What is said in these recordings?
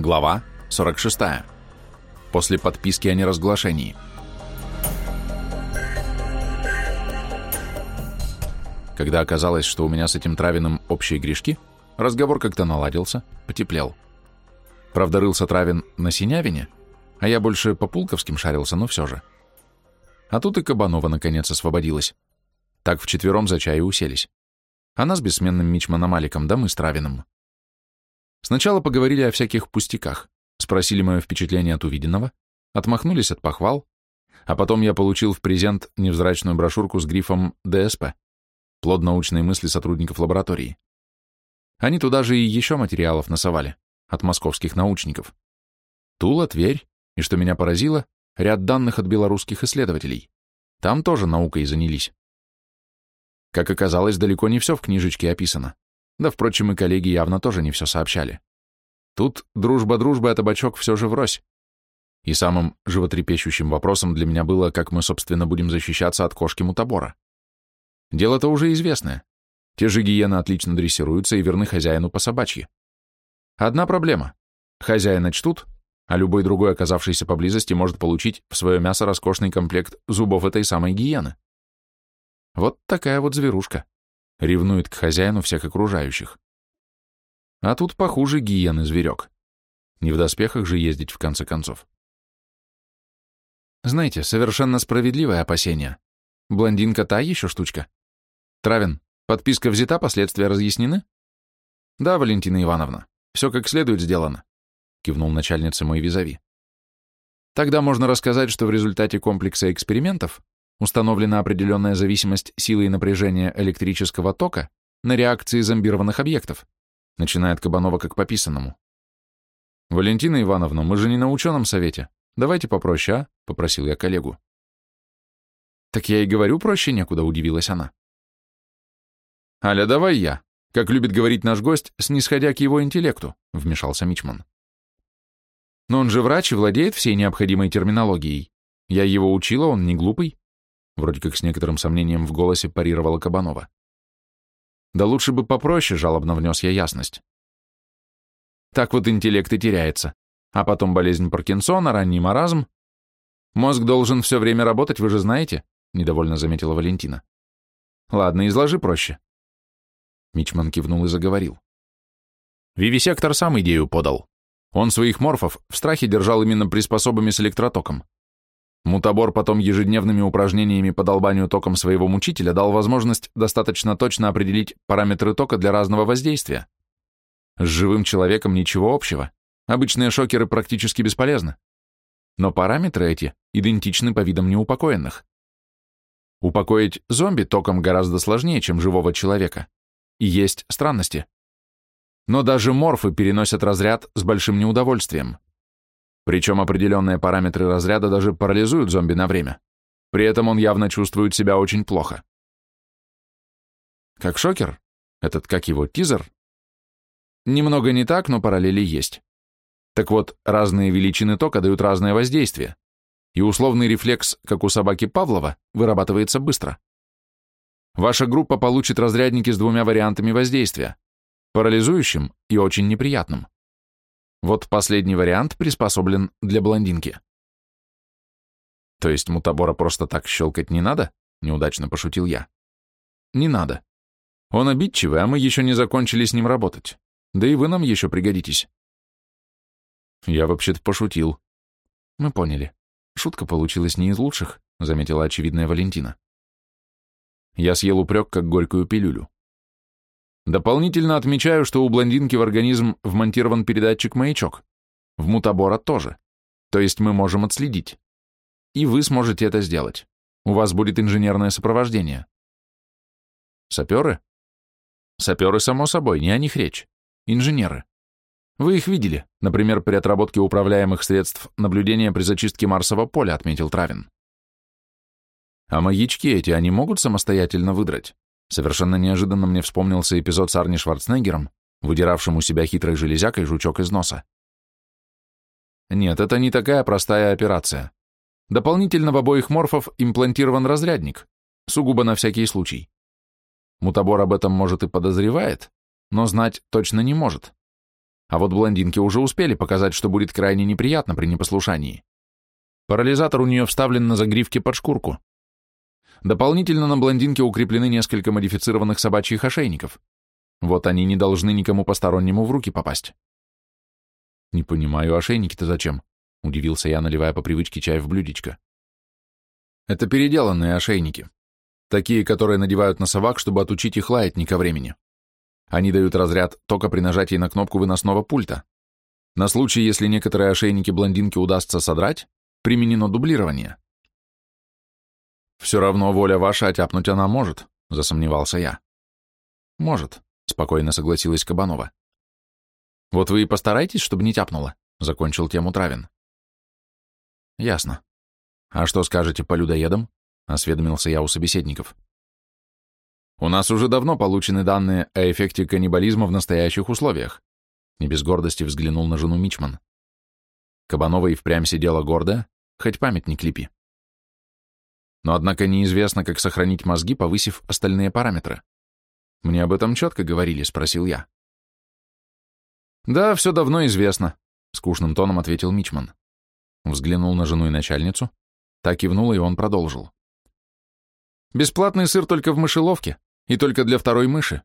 Глава 46. После подписки о неразглашении. Когда оказалось, что у меня с этим Травиным общие грешки, разговор как-то наладился, потеплел. Правда, рылся Травин на Синявине, а я больше по Пулковским шарился, но все же. А тут и Кабанова наконец освободилась. Так вчетвером за чай уселись. Она с бессменным Мичманом Аликом, да мы с Травиным. Сначала поговорили о всяких пустяках, спросили мое впечатление от увиденного, отмахнулись от похвал, а потом я получил в презент невзрачную брошюрку с грифом «ДСП» — плод научной мысли сотрудников лаборатории. Они туда же и еще материалов насовали, от московских научников. Тула, Тверь, и, что меня поразило, ряд данных от белорусских исследователей. Там тоже наукой занялись. Как оказалось, далеко не все в книжечке описано. Да, впрочем, и коллеги явно тоже не все сообщали. Тут дружба-дружба, а табачок все же врозь. И самым животрепещущим вопросом для меня было, как мы, собственно, будем защищаться от кошки мутабора. Дело-то уже известное. Те же гиены отлично дрессируются и верны хозяину по собачьи. Одна проблема. Хозяина чтут, а любой другой, оказавшийся поблизости, может получить в свое мясо роскошный комплект зубов этой самой гиены. Вот такая вот зверушка ревнует к хозяину всех окружающих. А тут похуже гиены зверек. Не в доспехах же ездить в конце концов. Знаете, совершенно справедливое опасение. Блондинка та еще штучка. Травин, подписка взята, последствия разъяснены? Да, Валентина Ивановна, все как следует сделано, кивнул начальница мой визави. Тогда можно рассказать, что в результате комплекса экспериментов установлена определенная зависимость силы и напряжения электрического тока на реакции зомбированных объектов, начинает Кабанова как пописанному. «Валентина Ивановна, мы же не на ученом совете. Давайте попроще, а?» — попросил я коллегу. «Так я и говорю, проще некуда», — удивилась она. «Аля, давай я, как любит говорить наш гость, снисходя к его интеллекту», — вмешался Мичман. «Но он же врач и владеет всей необходимой терминологией. Я его учила, он не глупый. Вроде как с некоторым сомнением в голосе парировала Кабанова. Да лучше бы попроще, жалобно внес я ясность. Так вот интеллект и теряется. А потом болезнь Паркинсона, ранний маразм. Мозг должен все время работать, вы же знаете, недовольно заметила Валентина. Ладно, изложи проще. Мичман кивнул и заговорил. Вивисектор сам идею подал. Он своих морфов в страхе держал именно приспособами с электротоком. Мутабор потом ежедневными упражнениями по долбанию током своего мучителя дал возможность достаточно точно определить параметры тока для разного воздействия. С живым человеком ничего общего. Обычные шокеры практически бесполезны. Но параметры эти идентичны по видам неупокоенных. Упокоить зомби током гораздо сложнее, чем живого человека. И есть странности. Но даже морфы переносят разряд с большим неудовольствием. Причем определенные параметры разряда даже парализуют зомби на время. При этом он явно чувствует себя очень плохо. Как шокер? Этот, как его, тизер? Немного не так, но параллели есть. Так вот, разные величины тока дают разное воздействие, и условный рефлекс, как у собаки Павлова, вырабатывается быстро. Ваша группа получит разрядники с двумя вариантами воздействия – парализующим и очень неприятным. Вот последний вариант приспособлен для блондинки. То есть мутабора просто так щелкать не надо? Неудачно пошутил я. Не надо. Он обидчивый, а мы еще не закончили с ним работать. Да и вы нам еще пригодитесь. Я вообще-то пошутил. Мы поняли. Шутка получилась не из лучших, заметила очевидная Валентина. Я съел упрек, как горькую пилюлю. Дополнительно отмечаю, что у блондинки в организм вмонтирован передатчик-маячок. В мутабора тоже. То есть мы можем отследить. И вы сможете это сделать. У вас будет инженерное сопровождение. Саперы? Саперы, само собой, не о них речь. Инженеры. Вы их видели, например, при отработке управляемых средств наблюдения при зачистке Марсового поля, отметил Травин. А маячки эти они могут самостоятельно выдрать? Совершенно неожиданно мне вспомнился эпизод с Арни Шварценеггером, выдиравшим у себя хитрой железякой жучок из носа. Нет, это не такая простая операция. Дополнительно в обоих морфов имплантирован разрядник, сугубо на всякий случай. Мутабор об этом, может, и подозревает, но знать точно не может. А вот блондинки уже успели показать, что будет крайне неприятно при непослушании. Парализатор у нее вставлен на загривке под шкурку. Дополнительно на блондинке укреплены несколько модифицированных собачьих ошейников. Вот они не должны никому постороннему в руки попасть. Не понимаю, ошейники-то зачем? Удивился я, наливая по привычке чай в блюдечко. Это переделанные ошейники. Такие, которые надевают на собак, чтобы отучить их лаять не ко времени. Они дают разряд только при нажатии на кнопку выносного пульта. На случай, если некоторые ошейники блондинки удастся содрать, применено дублирование. «Все равно воля ваша, отяпнуть она может», — засомневался я. «Может», — спокойно согласилась Кабанова. «Вот вы и постарайтесь, чтобы не тяпнуло», — закончил тему Травин. «Ясно. А что скажете по людоедам?» — осведомился я у собеседников. У нас уже давно получены данные о эффекте каннибализма в настоящих условиях. Не без гордости взглянул на жену Мичман. Кабанова и впрямь сидела гордо, хоть памятник лепи. Но однако неизвестно, как сохранить мозги, повысив остальные параметры. Мне об этом четко говорили, спросил я. Да, все давно известно, скучным тоном ответил Мичман. Взглянул на жену и начальницу, так кивнула, и он продолжил. Бесплатный сыр только в мышеловке. И только для второй мыши.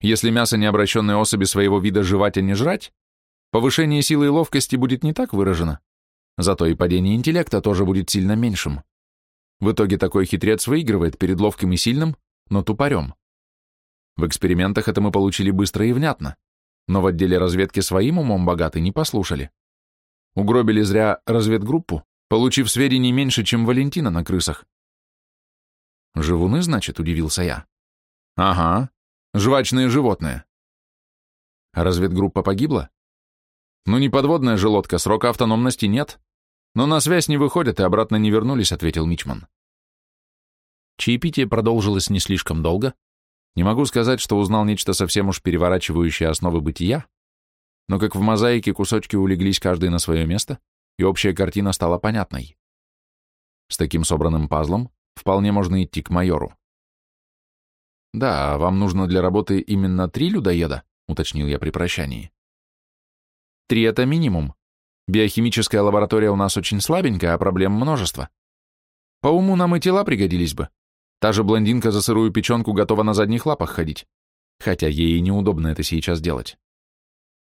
Если мясо необращенной особи своего вида жевать, а не жрать, повышение силы и ловкости будет не так выражено. Зато и падение интеллекта тоже будет сильно меньшим. В итоге такой хитрец выигрывает перед ловким и сильным, но тупорем. В экспериментах это мы получили быстро и внятно, но в отделе разведки своим умом богаты не послушали. Угробили зря разведгруппу, получив сведений меньше, чем Валентина на крысах. «Живуны, значит?» — удивился я. Ага, жвачные животные. Разведгруппа погибла? Ну не подводная же лодка, срока автономности нет. Но на связь не выходят и обратно не вернулись, ответил Мичман. Чаепитие продолжилось не слишком долго. Не могу сказать, что узнал нечто совсем уж переворачивающее основы бытия, но как в мозаике кусочки улеглись каждый на свое место, и общая картина стала понятной. С таким собранным пазлом вполне можно идти к майору. «Да, а вам нужно для работы именно три людоеда?» — уточнил я при прощании. «Три — это минимум. Биохимическая лаборатория у нас очень слабенькая, а проблем множество. По уму нам и тела пригодились бы. Та же блондинка за сырую печенку готова на задних лапах ходить. Хотя ей неудобно это сейчас делать.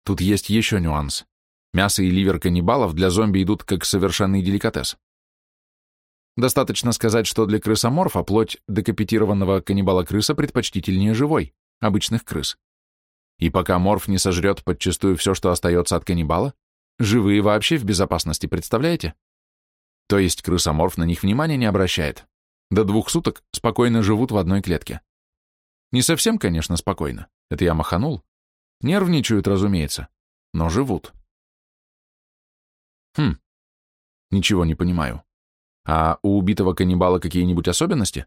Тут есть еще нюанс. Мясо и ливер каннибалов для зомби идут как совершенный деликатес. Достаточно сказать, что для крысоморфа плоть декапитированного каннибала-крыса предпочтительнее живой, обычных крыс. И пока морф не сожрет подчистую все, что остается от каннибала, живые вообще в безопасности, представляете? То есть крысоморф на них внимания не обращает. До двух суток спокойно живут в одной клетке. Не совсем, конечно, спокойно. Это я маханул. Нервничают, разумеется, но живут. Хм, ничего не понимаю. А у убитого каннибала какие-нибудь особенности?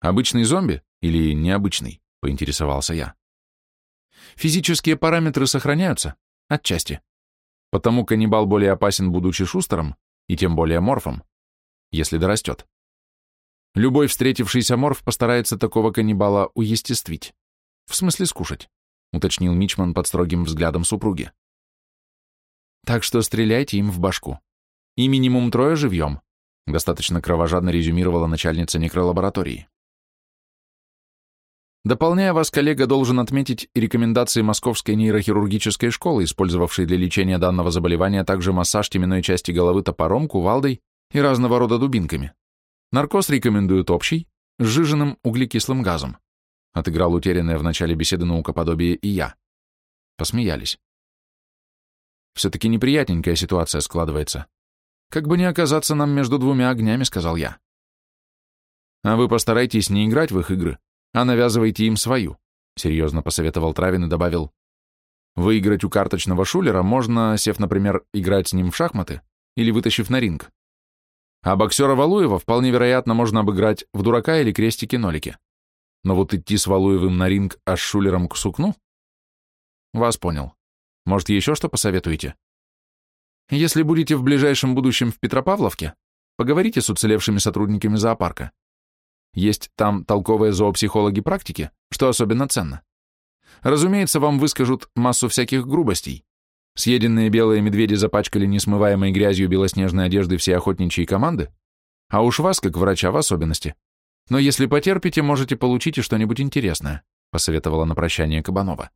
Обычный зомби или необычный? Поинтересовался я. Физические параметры сохраняются, отчасти. Потому каннибал более опасен, будучи шустером, и тем более морфом, если дорастет. Любой встретившийся морф постарается такого каннибала уестествить. В смысле скушать, уточнил Мичман под строгим взглядом супруги. Так что стреляйте им в башку. И минимум трое живьем, достаточно кровожадно резюмировала начальница некролаборатории. Дополняя вас, коллега, должен отметить рекомендации Московской нейрохирургической школы, использовавшей для лечения данного заболевания также массаж теменной части головы топором, кувалдой и разного рода дубинками. Наркоз рекомендуют общий, с сжиженным углекислым газом. Отыграл утерянное в начале беседы наукоподобие и я. Посмеялись. Все-таки неприятненькая ситуация складывается. «Как бы не оказаться нам между двумя огнями», — сказал я. «А вы постарайтесь не играть в их игры, а навязывайте им свою», — серьезно посоветовал Травин и добавил. «Выиграть у карточного шулера можно, сев, например, играть с ним в шахматы или вытащив на ринг. А боксера Валуева вполне вероятно можно обыграть в дурака или крестики-нолики. Но вот идти с Валуевым на ринг, а с шулером к сукну? Вас понял. Может, еще что посоветуете? Если будете в ближайшем будущем в Петропавловке, поговорите с уцелевшими сотрудниками зоопарка. Есть там толковые зоопсихологи практики, что особенно ценно. Разумеется, вам выскажут массу всяких грубостей, Съеденные белые медведи запачкали несмываемой грязью белоснежной одежды всей охотничьей команды, а уж вас, как врача, в особенности. Но если потерпите, можете получить и что-нибудь интересное», посоветовала на прощание Кабанова.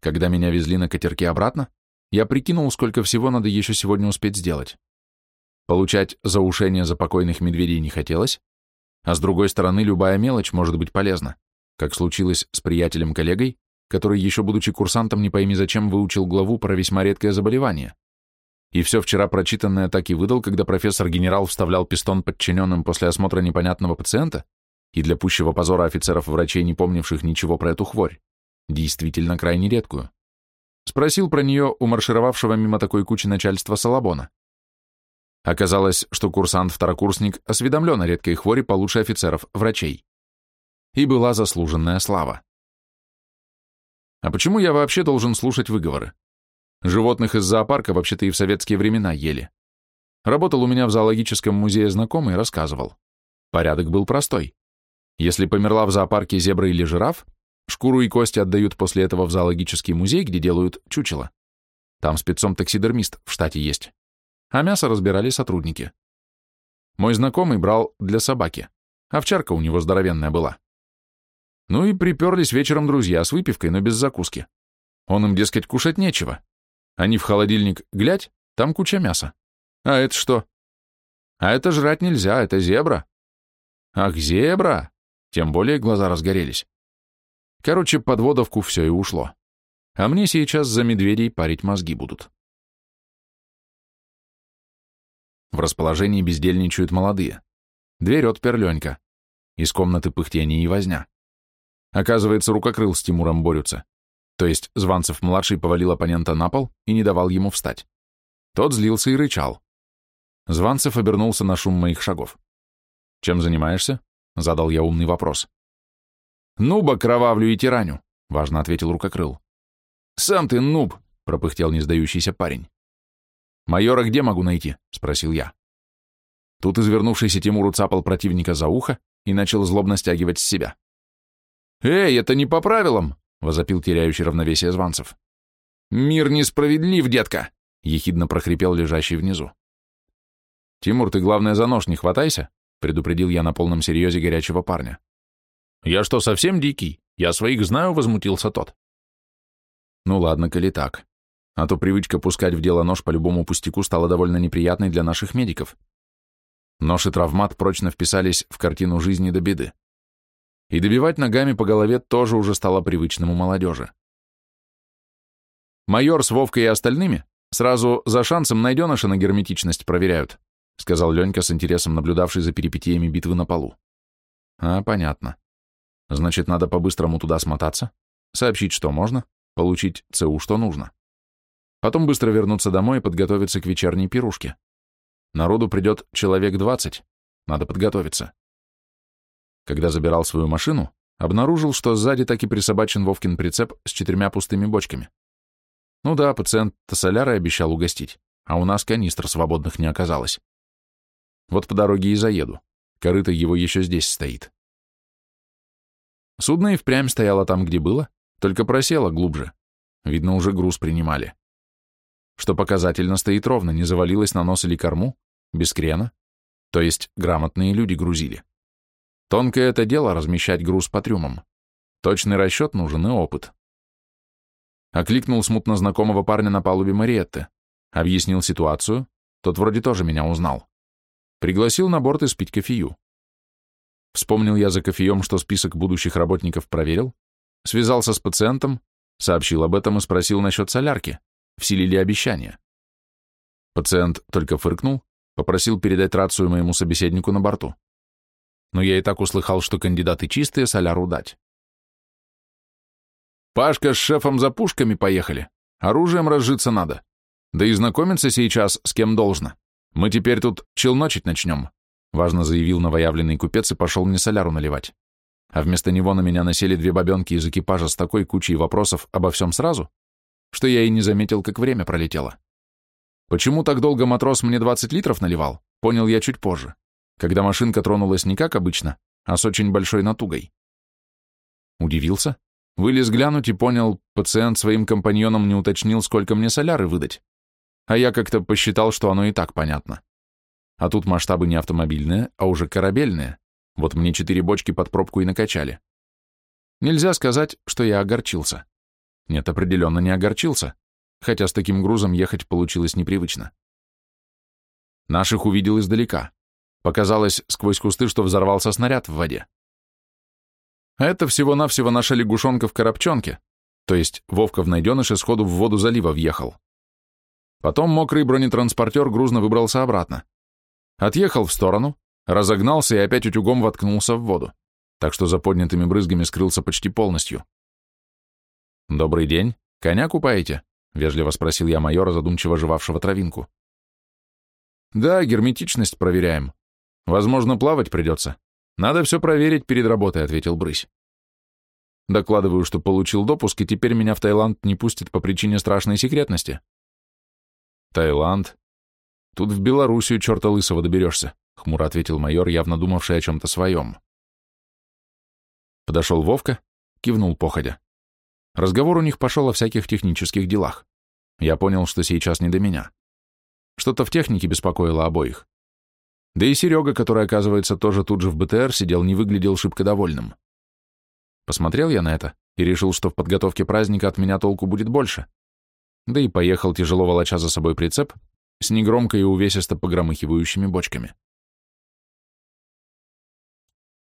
Когда меня везли на катерке обратно, я прикинул, сколько всего надо еще сегодня успеть сделать. Получать заушение за покойных медведей не хотелось, а с другой стороны, любая мелочь может быть полезна, как случилось с приятелем-коллегой, который, еще будучи курсантом, не пойми зачем, выучил главу про весьма редкое заболевание. И все вчера прочитанное так и выдал, когда профессор-генерал вставлял пистон подчиненным после осмотра непонятного пациента, и для пущего позора офицеров-врачей, не помнивших ничего про эту хворь, действительно крайне редкую. Спросил про нее у маршировавшего мимо такой кучи начальства Салабона. Оказалось, что курсант-второкурсник осведомлен о редкой хвори получше офицеров, врачей. И была заслуженная слава. А почему я вообще должен слушать выговоры? Животных из зоопарка вообще-то и в советские времена ели. Работал у меня в зоологическом музее знакомый, рассказывал. Порядок был простой. Если померла в зоопарке зебра или жираф, шкуру и кости отдают после этого в зоологический музей, где делают чучело. Там спецом таксидермист в штате есть а мясо разбирали сотрудники. Мой знакомый брал для собаки. Овчарка у него здоровенная была. Ну и приперлись вечером друзья с выпивкой, но без закуски. Он им, дескать, кушать нечего. Они в холодильник, глядь, там куча мяса. А это что? А это жрать нельзя, это зебра. Ах, зебра! Тем более глаза разгорелись. Короче, под водовку все и ушло. А мне сейчас за медведей парить мозги будут. В расположении бездельничают молодые. Дверь отпер Ленька. Из комнаты пыхтение и возня. Оказывается, рукокрыл с Тимуром борются. То есть Званцев-младший повалил оппонента на пол и не давал ему встать. Тот злился и рычал. Званцев обернулся на шум моих шагов. «Чем занимаешься?» — задал я умный вопрос. «Нуба кровавлю и тираню», — важно ответил рукокрыл. «Сам ты нуб», — пропыхтел несдающийся парень. «Майора где могу найти?» — спросил я. Тут извернувшийся Тимур уцапал противника за ухо и начал злобно стягивать с себя. «Эй, это не по правилам!» — возопил теряющий равновесие Званцев. «Мир несправедлив, детка!» — ехидно прохрипел лежащий внизу. «Тимур, ты, главное, за нож не хватайся!» — предупредил я на полном серьезе горячего парня. «Я что, совсем дикий? Я своих знаю», — возмутился тот. «Ну ладно, коли так а то привычка пускать в дело нож по любому пустяку стала довольно неприятной для наших медиков. Нож и травмат прочно вписались в картину жизни до беды. И добивать ногами по голове тоже уже стало привычным у молодежи. Майор с Вовкой и остальными сразу за шансом найденыша на герметичность проверяют, сказал Ленька с интересом наблюдавший за перипетиями битвы на полу. А, понятно. Значит, надо по-быстрому туда смотаться, сообщить, что можно, получить ЦУ, что нужно. Потом быстро вернуться домой и подготовиться к вечерней пирушке. Народу придет человек двадцать. Надо подготовиться. Когда забирал свою машину, обнаружил, что сзади так и присобачен Вовкин прицеп с четырьмя пустыми бочками. Ну да, пациент-то солярой обещал угостить, а у нас канистр свободных не оказалось. Вот по дороге и заеду. Корыто его еще здесь стоит. Судно и впрямь стояло там, где было, только просело глубже. Видно, уже груз принимали что показательно стоит ровно, не завалилось на нос или корму, без крена, то есть грамотные люди грузили. Тонкое это дело размещать груз по трюмам. Точный расчет нужен и опыт. Окликнул смутно знакомого парня на палубе Мариетты, объяснил ситуацию, тот вроде тоже меня узнал. Пригласил на борт испить кофею. Вспомнил я за кофеем, что список будущих работников проверил, связался с пациентом, сообщил об этом и спросил насчет солярки вселили обещание. Пациент только фыркнул, попросил передать рацию моему собеседнику на борту. Но я и так услыхал, что кандидаты чистые, соляру дать. Пашка с шефом за пушками поехали. Оружием разжиться надо. Да и знакомиться сейчас с кем должно. Мы теперь тут челночить начнем, важно заявил новоявленный купец и пошел мне соляру наливать. А вместо него на меня насели две бабенки из экипажа с такой кучей вопросов обо всем сразу, что я и не заметил, как время пролетело. Почему так долго матрос мне 20 литров наливал, понял я чуть позже, когда машинка тронулась не как обычно, а с очень большой натугой. Удивился, Вылез глянуть и понял, пациент своим компаньонам не уточнил, сколько мне соляры выдать. А я как-то посчитал, что оно и так понятно. А тут масштабы не автомобильные, а уже корабельные. Вот мне четыре бочки под пробку и накачали. Нельзя сказать, что я огорчился. Нет, определенно не огорчился, хотя с таким грузом ехать получилось непривычно. Наших увидел издалека. Показалось сквозь кусты, что взорвался снаряд в воде. Это всего-навсего наша лягушонка в коробчонке, то есть Вовка в найденыше сходу в воду залива въехал. Потом мокрый бронетранспортер грузно выбрался обратно. Отъехал в сторону, разогнался и опять утюгом воткнулся в воду, так что за поднятыми брызгами скрылся почти полностью. «Добрый день. Коня купаете?» — вежливо спросил я майора, задумчиво жевавшего травинку. «Да, герметичность проверяем. Возможно, плавать придется. Надо все проверить перед работой», — ответил Брысь. Докладываю, что получил допуск, и теперь меня в Таиланд не пустят по причине страшной секретности. Таиланд? Тут в Белоруссию черта лысого доберешься, хмуро ответил майор, явно думавший о чем-то своем. Подошел Вовка, кивнул походя. Разговор у них пошел о всяких технических делах. Я понял, что сейчас не до меня. Что-то в технике беспокоило обоих. Да и Серега, который, оказывается, тоже тут же в БТР сидел, не выглядел шибко довольным. Посмотрел я на это и решил, что в подготовке праздника от меня толку будет больше. Да и поехал, тяжело волоча за собой прицеп, с негромко и увесисто погромыхивающими бочками.